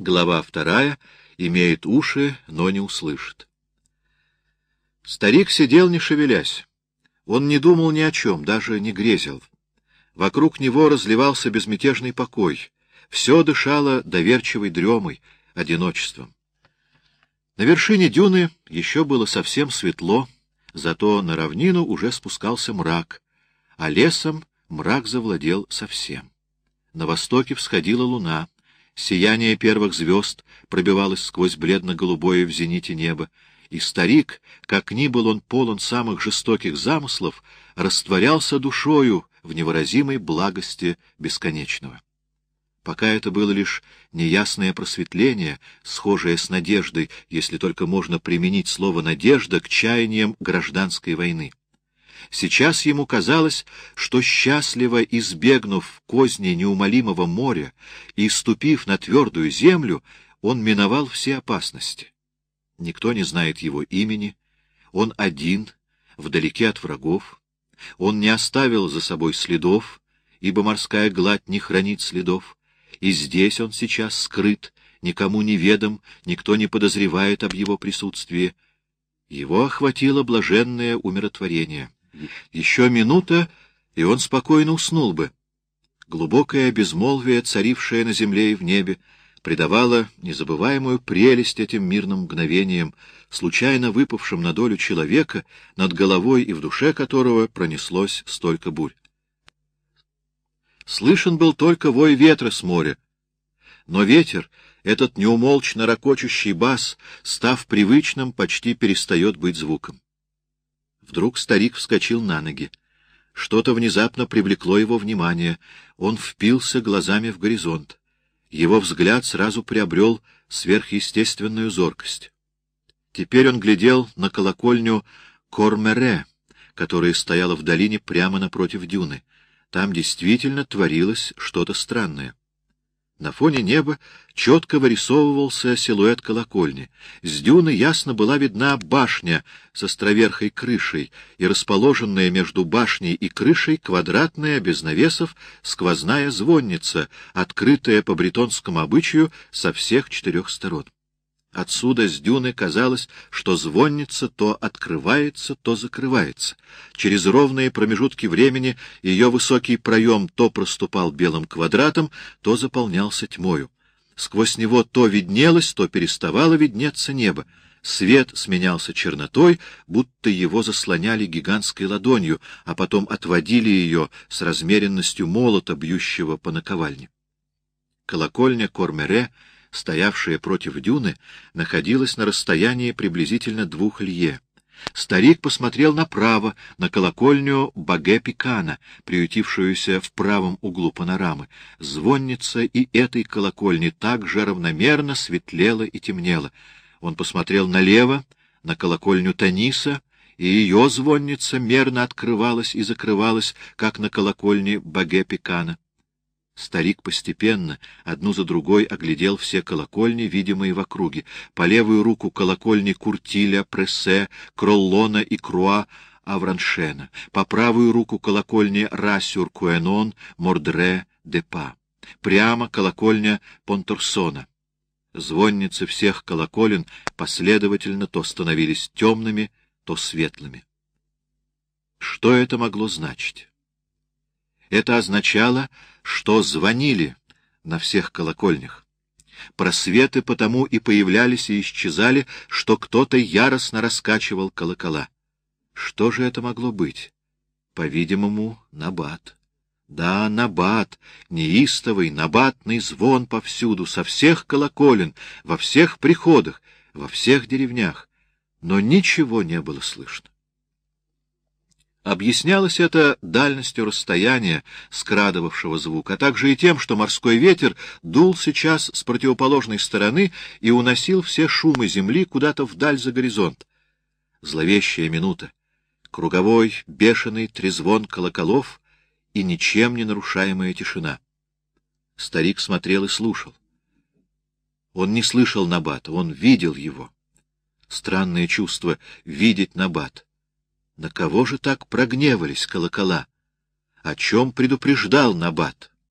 Глава вторая имеет уши, но не услышит. Старик сидел, не шевелясь. Он не думал ни о чем, даже не грезил. Вокруг него разливался безмятежный покой. Все дышало доверчивой дремой, одиночеством. На вершине дюны еще было совсем светло, зато на равнину уже спускался мрак, а лесом мрак завладел совсем. На востоке всходила луна, сияние первых звезд пробивалось сквозь бледно-голубое в зените небо, и старик, как ни был он полон самых жестоких замыслов, растворялся душою в невыразимой благости бесконечного. Пока это было лишь неясное просветление, схожее с надеждой, если только можно применить слово «надежда» к чаяниям гражданской войны. Сейчас ему казалось, что, счастливо избегнув козни неумолимого моря и ступив на твердую землю, он миновал все опасности. Никто не знает его имени, он один, вдалеке от врагов, он не оставил за собой следов, ибо морская гладь не хранит следов, и здесь он сейчас скрыт, никому не ведом, никто не подозревает об его присутствии. Его охватило блаженное умиротворение. Еще минута, и он спокойно уснул бы. Глубокое безмолвие, царившее на земле и в небе, придавало незабываемую прелесть этим мирным мгновениям, случайно выпавшим на долю человека, над головой и в душе которого пронеслось столько бурь. Слышен был только вой ветра с моря. Но ветер, этот неумолчно ракочущий бас, став привычным, почти перестает быть звуком. Вдруг старик вскочил на ноги. Что-то внезапно привлекло его внимание. Он впился глазами в горизонт. Его взгляд сразу приобрел сверхъестественную зоркость. Теперь он глядел на колокольню Кормере, которая стояла в долине прямо напротив дюны. Там действительно творилось что-то странное. На фоне неба четко вырисовывался силуэт колокольни. С дюны ясно была видна башня с островерхой крышей и расположенная между башней и крышей квадратная, без навесов, сквозная звонница, открытая по бретонскому обычаю со всех четырех сторон. Отсюда с дюны казалось, что звонница то открывается, то закрывается. Через ровные промежутки времени ее высокий проем то проступал белым квадратом, то заполнялся тьмою. Сквозь него то виднелось, то переставало виднеться небо. Свет сменялся чернотой, будто его заслоняли гигантской ладонью, а потом отводили ее с размеренностью молота, бьющего по наковальне. Колокольня Кормере — стоявшая против дюны, находилась на расстоянии приблизительно двух лье. Старик посмотрел направо, на колокольню Баге-Пикана, приютившуюся в правом углу панорамы. Звонница и этой колокольни так же равномерно светлела и темнела. Он посмотрел налево, на колокольню Таниса, и ее звонница мерно открывалась и закрывалась, как на колокольне Баге-Пикана. Старик постепенно, одну за другой, оглядел все колокольни, видимые в округе. По левую руку колокольни Куртиля, Прессе, Кроллона и Круа Авраншена. По правую руку колокольни Расюр-Куэнон, Мордре, Депа. Прямо колокольня Понторсона. Звонницы всех колоколен последовательно то становились темными, то светлыми. Что это могло значить? Это означало, что звонили на всех колокольнях. Просветы потому и появлялись и исчезали, что кто-то яростно раскачивал колокола. Что же это могло быть? По-видимому, набат. Да, набат, неистовый, набатный звон повсюду, со всех колоколен, во всех приходах, во всех деревнях. Но ничего не было слышно. Объяснялось это дальностью расстояния, скрадывавшего звук, а также и тем, что морской ветер дул сейчас с противоположной стороны и уносил все шумы земли куда-то вдаль за горизонт. Зловещая минута, круговой бешеный трезвон колоколов и ничем не нарушаемая тишина. Старик смотрел и слушал. Он не слышал Набата, он видел его. Странное чувство — видеть Набат — на кого же так прогневались колокола? О чем предупреждал Набат?